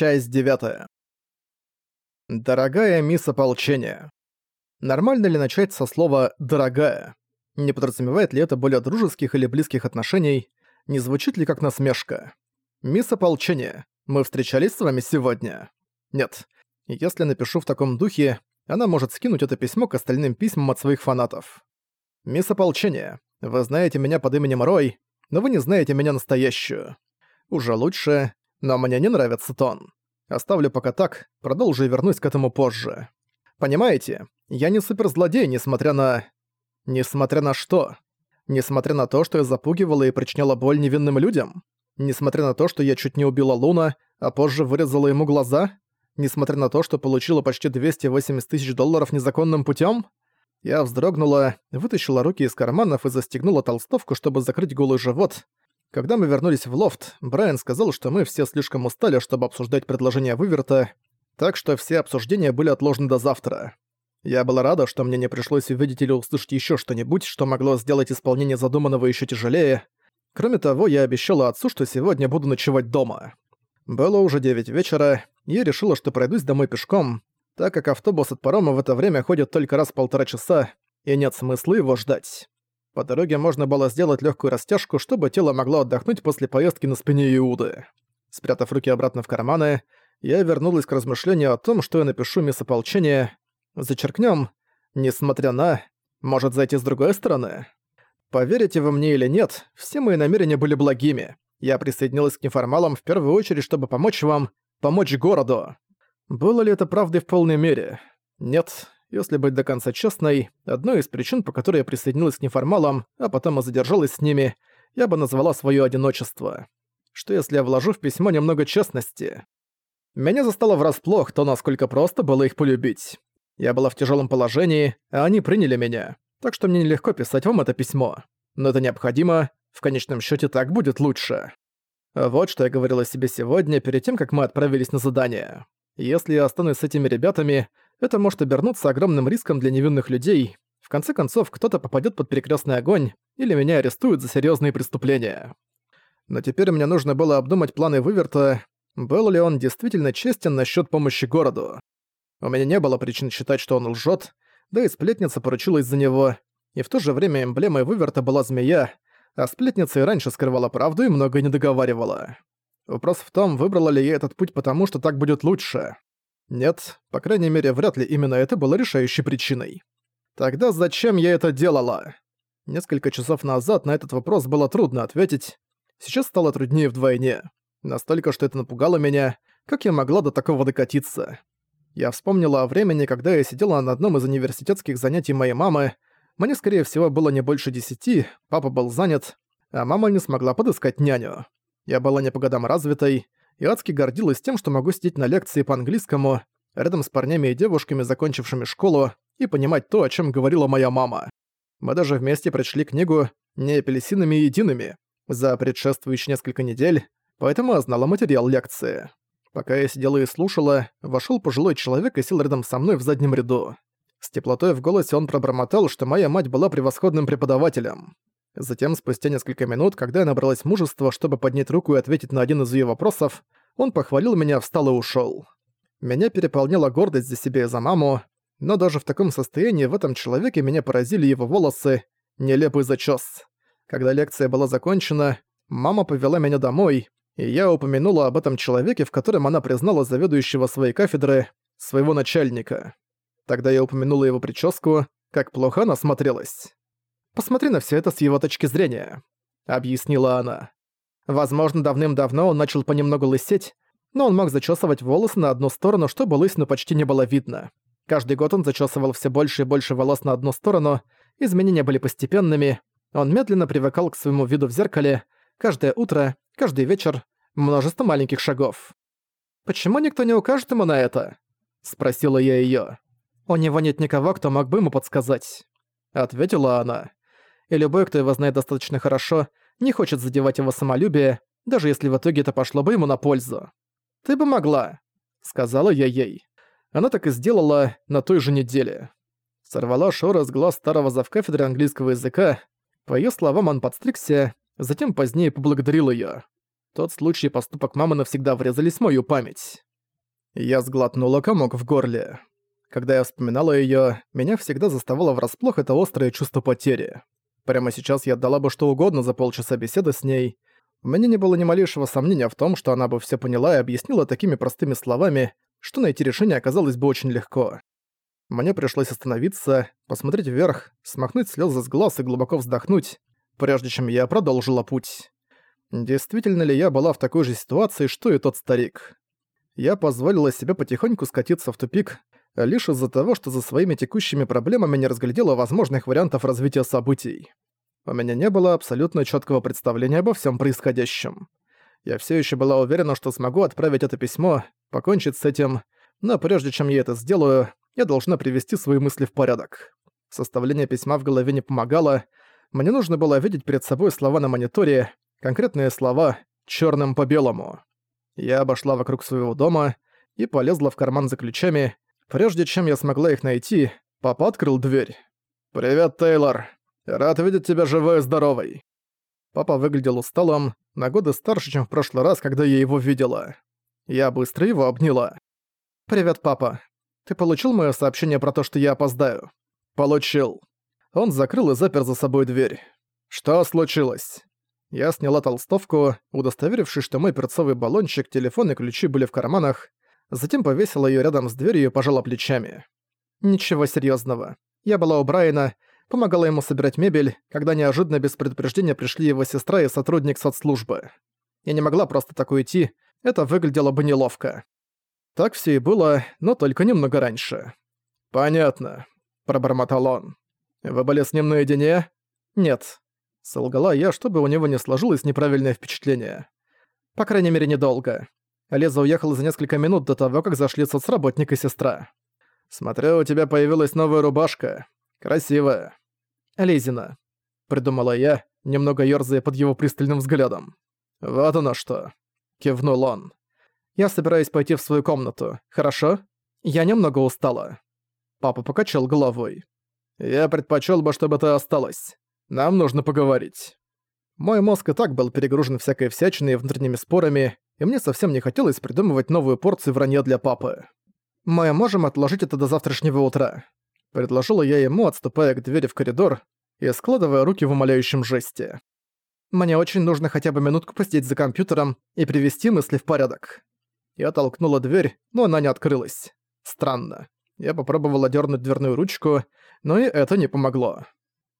Часть 9. Дорогая мисс ополчения. Нормально ли начать со слова «дорогая»? Не подразумевает ли это более дружеских или близких отношений? Не звучит ли как насмешка? Мисс ополчения, мы встречались с вами сегодня? Нет. Если напишу в таком духе, она может скинуть это письмо к остальным письмам от своих фанатов. Мисс ополчения, вы знаете меня под именем Рой, но вы не знаете меня настоящую. Уже лучше, но мне не нравится тон. Оставлю пока так, продолжу и вернусь к этому позже. Понимаете, я не суперзлодей, несмотря на... Несмотря на что? Несмотря на то, что я запугивала и причиняла боль невинным людям? Несмотря на то, что я чуть не убила Луна, а позже вырезала ему глаза? Несмотря на то, что получила почти 280 тысяч долларов незаконным путем? Я вздрогнула, вытащила руки из карманов и застегнула толстовку, чтобы закрыть голый живот, когда мы вернулись в лофт, Брайан сказал, что мы все слишком устали, чтобы обсуждать предложение выверта, так что все обсуждения были отложены до завтра. Я была рада, что мне не пришлось увидеть или услышать еще что-нибудь, что могло сделать исполнение задуманного еще тяжелее. Кроме того, я обещала отцу, что сегодня буду ночевать дома. Было уже 9 вечера, и я решила, что пройдусь домой пешком, так как автобус от парома в это время ходит только раз в полтора часа, и нет смысла его ждать. По дороге можно было сделать легкую растяжку, чтобы тело могло отдохнуть после поездки на спине Иуды. Спрятав руки обратно в карманы, я вернулась к размышлению о том, что я напишу мисс ополчения. Зачеркнем, несмотря на... Может зайти с другой стороны? Поверите вы мне или нет, все мои намерения были благими. Я присоединилась к неформалам в первую очередь, чтобы помочь вам, помочь городу. Было ли это правдой в полной мере? Нет, если быть до конца честной, одной из причин, по которой я присоединилась к неформалам, а потом и задержалась с ними, я бы назвала своё одиночество. Что если я вложу в письмо немного честности? Меня застало врасплох то, насколько просто было их полюбить. Я была в тяжелом положении, а они приняли меня, так что мне нелегко писать вам это письмо. Но это необходимо, в конечном счете так будет лучше. Вот что я говорила себе сегодня, перед тем, как мы отправились на задание. Если я останусь с этими ребятами, это может обернуться огромным риском для невинных людей. В конце концов, кто-то попадет под перекрестный огонь, или меня арестуют за серьезные преступления. Но теперь мне нужно было обдумать планы Выверта, был ли он действительно честен насчет помощи городу. У меня не было причин считать, что он лжет, да и сплетница поручилась за него, и в то же время эмблемой Выверта была змея, а сплетница и раньше скрывала правду и много не договаривала. Вопрос в том, выбрала ли я этот путь потому, что так будет лучше. Нет, по крайней мере, вряд ли именно это было решающей причиной. Тогда зачем я это делала? Несколько часов назад на этот вопрос было трудно ответить. Сейчас стало труднее вдвойне. Настолько, что это напугало меня, как я могла до такого докатиться. Я вспомнила о времени, когда я сидела на одном из университетских занятий моей мамы. Мне, скорее всего, было не больше десяти, папа был занят, а мама не смогла подыскать няню. Я была не по годам развитой, и адски гордилась тем, что могу сидеть на лекции по английскому, рядом с парнями и девушками, закончившими школу, и понимать то, о чем говорила моя мама. Мы даже вместе прочли книгу «Не апельсинами и едиными» за предшествующие несколько недель, поэтому я знала материал лекции. Пока я сидела и слушала, вошел пожилой человек и сел рядом со мной в заднем ряду. С теплотой в голосе он пробормотал, что моя мать была превосходным преподавателем. Затем, спустя несколько минут, когда я набралась мужества, чтобы поднять руку и ответить на один из её вопросов, он похвалил меня, встал и ушёл. Меня переполняла гордость за себя и за маму, но даже в таком состоянии в этом человеке меня поразили его волосы, нелепый зачёс. Когда лекция была закончена, мама повела меня домой, и я упомянула об этом человеке, в котором она признала заведующего своей кафедры, своего начальника. Тогда я упомянула его прическу, как плохо она смотрелась. Посмотри на все это с его точки зрения», — объяснила она. Возможно, давным-давно он начал понемногу лысеть, но он мог зачесывать волосы на одну сторону, чтобы лысину почти не было видно. Каждый год он зачесывал все больше и больше волос на одну сторону, изменения были постепенными, он медленно привыкал к своему виду в зеркале, каждое утро, каждый вечер, множество маленьких шагов. «Почему никто не укажет ему на это?» — спросила я её. «У него нет никого, кто мог бы ему подсказать», — ответила она и любой, кто его знает достаточно хорошо, не хочет задевать его самолюбие, даже если в итоге это пошло бы ему на пользу. «Ты бы могла», — сказала я ей. Она так и сделала на той же неделе. Сорвала Шора с глаз старого завкафедры английского языка. По её словам, он подстригся, затем позднее поблагодарил её. Тот случай и поступок мамы навсегда врезались в мою память. Я сглотнула комок в горле. Когда я вспоминала её, меня всегда заставало врасплох это острое чувство потери. Прямо сейчас я отдала бы что угодно за полчаса беседы с ней. У меня не было ни малейшего сомнения в том, что она бы всё поняла и объяснила такими простыми словами, что найти решение оказалось бы очень легко. Мне пришлось остановиться, посмотреть вверх, смахнуть слёзы с глаз и глубоко вздохнуть, прежде чем я продолжила путь. Действительно ли я была в такой же ситуации, что и тот старик? Я позволила себе потихоньку скатиться в тупик, лишь из-за того, что за своими текущими проблемами не разглядела возможных вариантов развития событий. У меня не было абсолютно четкого представления обо всем происходящем. Я все еще была уверена, что смогу отправить это письмо, покончить с этим, но прежде чем я это сделаю, я должна привести свои мысли в порядок. Составление письма в голове не помогало, мне нужно было видеть перед собой слова на мониторе, конкретные слова черным по белому. Я обошла вокруг своего дома и полезла в карман за ключами, Прежде чем я смогла их найти, папа открыл дверь. «Привет, Тейлор. Рад видеть тебя живой и здоровой». Папа выглядел усталым, на годы старше, чем в прошлый раз, когда я его видела. Я быстро его обняла. «Привет, папа. Ты получил моё сообщение про то, что я опоздаю?» «Получил». Он закрыл и запер за собой дверь. «Что случилось?» Я сняла толстовку, удостоверившись, что мой перцовый баллончик, телефон и ключи были в карманах, затем повесила её рядом с дверью и пожала плечами. «Ничего серьёзного. Я была у Брайана, помогала ему собирать мебель, когда неожиданно без предупреждения пришли его сестра и сотрудник соцслужбы. Я не могла просто так уйти, это выглядело бы неловко. Так всё и было, но только немного раньше. «Понятно», — пробормотал он. «Вы были с ним наедине?» «Нет». Солгала я, чтобы у него не сложилось неправильное впечатление. По крайней мере, недолго. Лиза уехала за несколько минут до того, как зашли соцработник и сестра. «Смотрю, у тебя появилась новая рубашка. Красивая». «Лизина», — придумала я, немного ёрзая под его пристальным взглядом. «Вот оно что», — кивнул он. «Я собираюсь пойти в свою комнату, хорошо? Я немного устала». Папа покачал головой. «Я предпочел бы, чтобы ты осталась. Нам нужно поговорить». Мой мозг и так был перегружен всякой всячиной и внутренними спорами, и мне совсем не хотелось придумывать новую порцию вранья для папы. «Мы можем отложить это до завтрашнего утра», — предложила я ему, отступая к двери в коридор и складывая руки в умоляющем жесте. «Мне очень нужно хотя бы минутку посидеть за компьютером и привести мысли в порядок». Я толкнула дверь, но она не открылась. Странно. Я попробовала дернуть дверную ручку, но и это не помогло.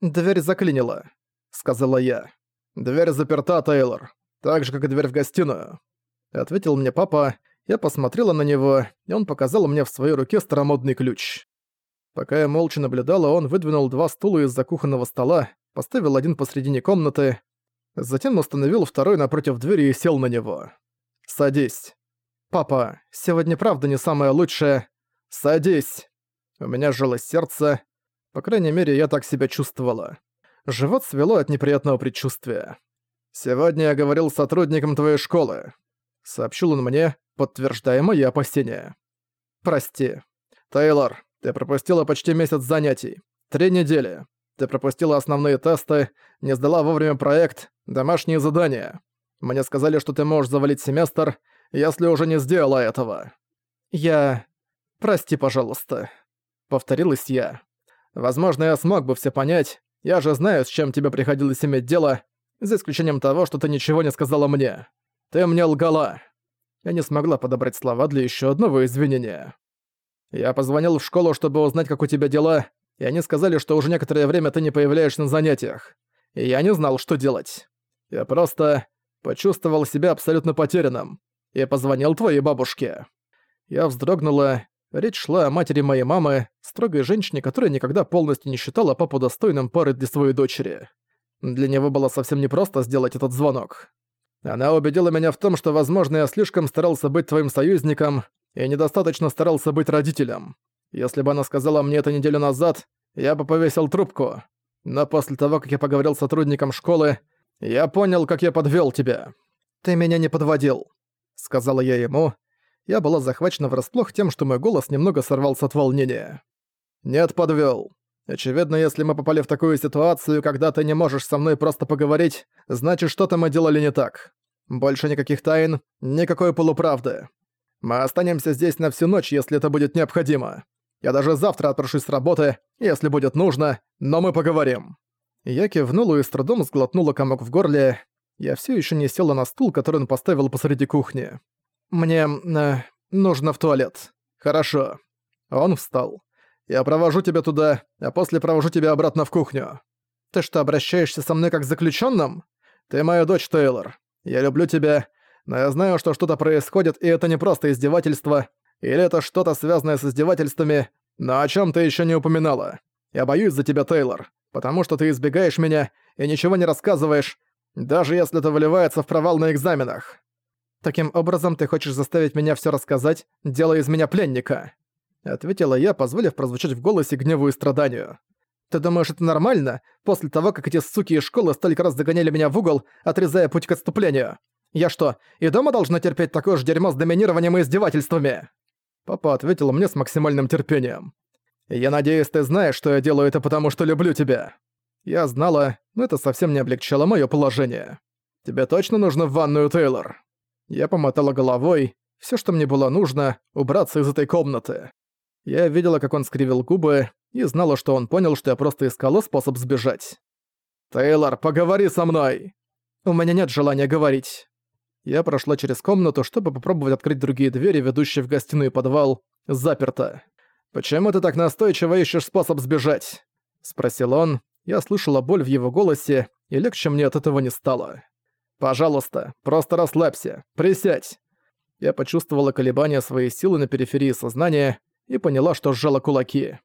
«Дверь заклинила», — сказала я. «Дверь заперта, Тейлор. Так же, как и дверь в гостиную ответил мне папа. Я посмотрела на него, и он показал мне в своей руке старомодный ключ. Пока я молча наблюдала, он выдвинул два стула из-за кухонного стола, поставил один посредине комнаты, затем установил второй напротив двери и сел на него. «Садись». «Папа, сегодня правда не самое лучшее. Садись». У меня сжалось сердце. По крайней мере, я так себя чувствовала. Живот свело от неприятного предчувствия. «Сегодня я говорил с сотрудником твоей школы сообщил он мне, подтверждая мои опасения. «Прости. Тейлор, ты пропустила почти месяц занятий. Три недели. Ты пропустила основные тесты, не сдала вовремя проект, домашние задания. Мне сказали, что ты можешь завалить семестр, если уже не сделала этого». «Я... Прости, пожалуйста», — повторилась я. «Возможно, я смог бы все понять. Я же знаю, с чем тебе приходилось иметь дело, за исключением того, что ты ничего не сказала мне. «Ты мне лгала!» Я не смогла подобрать слова для еще одного извинения. «Я позвонил в школу, чтобы узнать, как у тебя дела, и они сказали, что уже некоторое время ты не появляешься на занятиях. И я не знал, что делать. Я просто почувствовал себя абсолютно потерянным. И позвонил твоей бабушке». Я вздрогнула. Речь шла о матери моей мамы, строгой женщине, которая никогда полностью не считала папу достойным пары для своей дочери. Для него было совсем непросто сделать этот звонок. Она убедила меня в том, что, возможно, я слишком старался быть твоим союзником и недостаточно старался быть родителем. Если бы она сказала мне это неделю назад, я бы повесил трубку. Но после того, как я поговорил с сотрудником школы, я понял, как я подвел тебя. Ты меня не подводил, сказала я ему. Я была захвачена врасплох тем, что мой голос немного сорвался от волнения. Нет, подвел. Очевидно, если мы попали в такую ситуацию, когда ты не можешь со мной просто поговорить, значит, что-то мы делали не так. Больше никаких тайн, никакой полуправды. Мы останемся здесь на всю ночь, если это будет необходимо. Я даже завтра отпрошусь с работы, если будет нужно, но мы поговорим». Я кивнула и с трудом сглотнула комок в горле. Я все еще не села на стул, который он поставил посреди кухни. «Мне... Э, нужно в туалет». «Хорошо». Он встал. «Я провожу тебя туда, а после провожу тебя обратно в кухню». «Ты что, обращаешься со мной как с заключенным? Ты моя дочь, Тейлор. Я люблю тебя, но я знаю, что что-то происходит, и это не просто издевательство, или это что-то связанное с издевательствами, но о чем ты еще не упоминала. Я боюсь за тебя, Тейлор, потому что ты избегаешь меня и ничего не рассказываешь, даже если это выливается в провал на экзаменах. Таким образом, ты хочешь заставить меня все рассказать, делая из меня пленника?» Ответила я, позволив прозвучать в голосе гневу и страданию. «Ты думаешь, это нормально, после того, как эти суки из школы столько раз загоняли меня в угол, отрезая путь к отступлению? Я что, и дома должна терпеть такое же дерьмо с доминированием и издевательствами?» Папа ответил мне с максимальным терпением. «Я надеюсь, ты знаешь, что я делаю это потому, что люблю тебя». Я знала, но это совсем не облегчало моё положение. «Тебе точно нужно в ванную, Тейлор?» Я помотала головой. Всё, что мне было нужно, убраться из этой комнаты. Я видела, как он скривил губы, и знала, что он понял, что я просто искала способ сбежать. «Тейлор, поговори со мной!» «У меня нет желания говорить». Я прошла через комнату, чтобы попробовать открыть другие двери, ведущие в гостиную и подвал. Заперто. «Почему ты так настойчиво ищешь способ сбежать?» Спросил он. Я слышала боль в его голосе, и легче мне от этого не стало. «Пожалуйста, просто расслабься. Присядь». Я почувствовала колебания своей силы на периферии сознания и поняла, что сжала кулаки.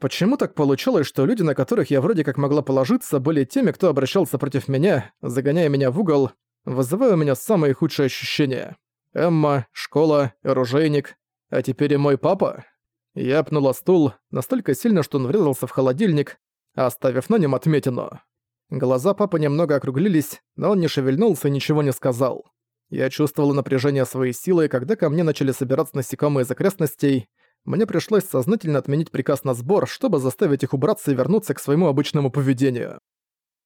Почему так получилось, что люди, на которых я вроде как могла положиться, были теми, кто обращался против меня, загоняя меня в угол, вызывая у меня самые худшие ощущения? Эмма, школа, оружейник, а теперь и мой папа? Я пнула стул настолько сильно, что он врезался в холодильник, оставив на нем отметину. Глаза папы немного округлились, но он не шевельнулся и ничего не сказал. Я чувствовала напряжение своей силы, когда ко мне начали собираться насекомые из окрестностей. Мне пришлось сознательно отменить приказ на сбор, чтобы заставить их убраться и вернуться к своему обычному поведению.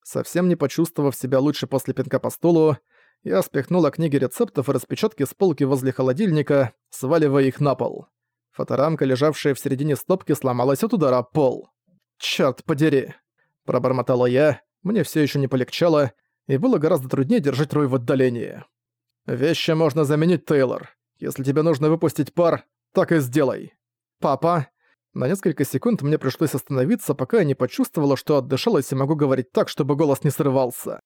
Совсем не почувствовав себя лучше после пинка по стулу, я спихнула книги рецептов и распечатки с полки возле холодильника, сваливая их на пол. Фоторамка, лежавшая в середине стопки, сломалась от удара пол. «Чёрт подери!» Пробормотала я, мне все еще не полегчало, и было гораздо труднее держать Рой в отдалении. «Вещи можно заменить, Тейлор. Если тебе нужно выпустить пар, так и сделай». «Папа...» На несколько секунд мне пришлось остановиться, пока я не почувствовала, что отдышалась и могу говорить так, чтобы голос не срывался.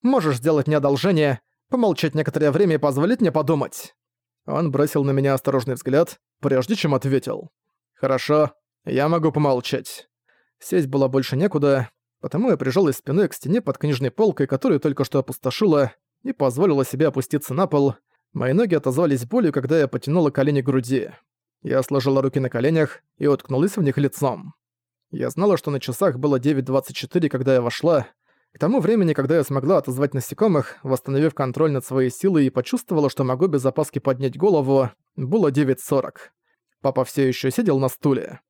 «Можешь сделать мне одолжение, помолчать некоторое время и позволить мне подумать». Он бросил на меня осторожный взгляд, прежде чем ответил. «Хорошо, я могу помолчать». Сесть было больше некуда, потому я прижалась спиной к стене под книжной полкой, которую только что опустошила, и позволила себе опуститься на пол. Мои ноги отозвались болью, когда я потянула колени к груди. Я сложила руки на коленях и уткнулась в них лицом. Я знала, что на часах было 9.24, когда я вошла. К тому времени, когда я смогла отозвать насекомых, восстановив контроль над своей силой и почувствовала, что могу без опаски поднять голову, было 9.40. Папа все еще сидел на стуле.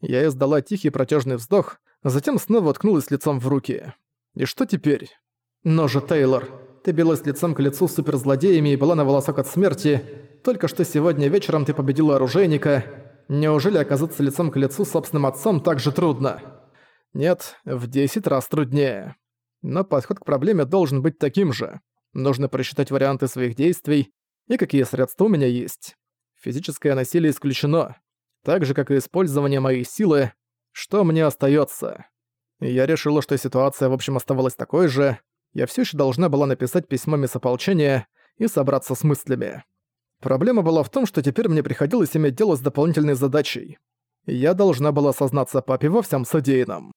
Я издала тихий протяжный вздох, затем снова уткнулась лицом в руки. И что теперь? Но же, Тейлор, ты билась лицом к лицу с суперзлодеями и была на волосок от смерти. Только что сегодня вечером ты победила оружейника. Неужели оказаться лицом к лицу с собственным отцом так же трудно? Нет, в 10 раз труднее. Но подход к проблеме должен быть таким же. Нужно просчитать варианты своих действий и какие средства у меня есть. Физическое насилие исключено так же, как и использование моей силы, что мне остается. Я решила, что ситуация в общем оставалась такой же, я все еще должна была написать письмо месополчения и собраться с мыслями. Проблема была в том, что теперь мне приходилось иметь дело с дополнительной задачей. Я должна была сознаться папе во всем содеянном.